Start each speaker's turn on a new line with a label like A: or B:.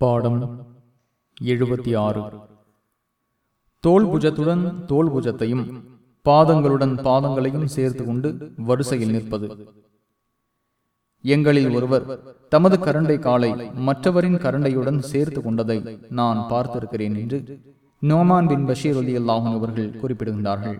A: பாடம் எழுபத்தி ஆறு. தோல்புஜத்துடன் தோல்புஜத்தையும் பாதங்களுடன் பாதங்களையும் சேர்த்து கொண்டு வரிசையில் நிற்பது. எங்களில் ஒருவர் தமது கரண்டை காலை மற்றவரின் கரண்டையுடன் சேர்த்து கொண்டதை நான் பார்த்திருக்கிறேன் என்று நோமான் பின் பஷீர் அலி அல்லாஹன் அவர்கள் குறிப்பிடுகின்றார்கள்.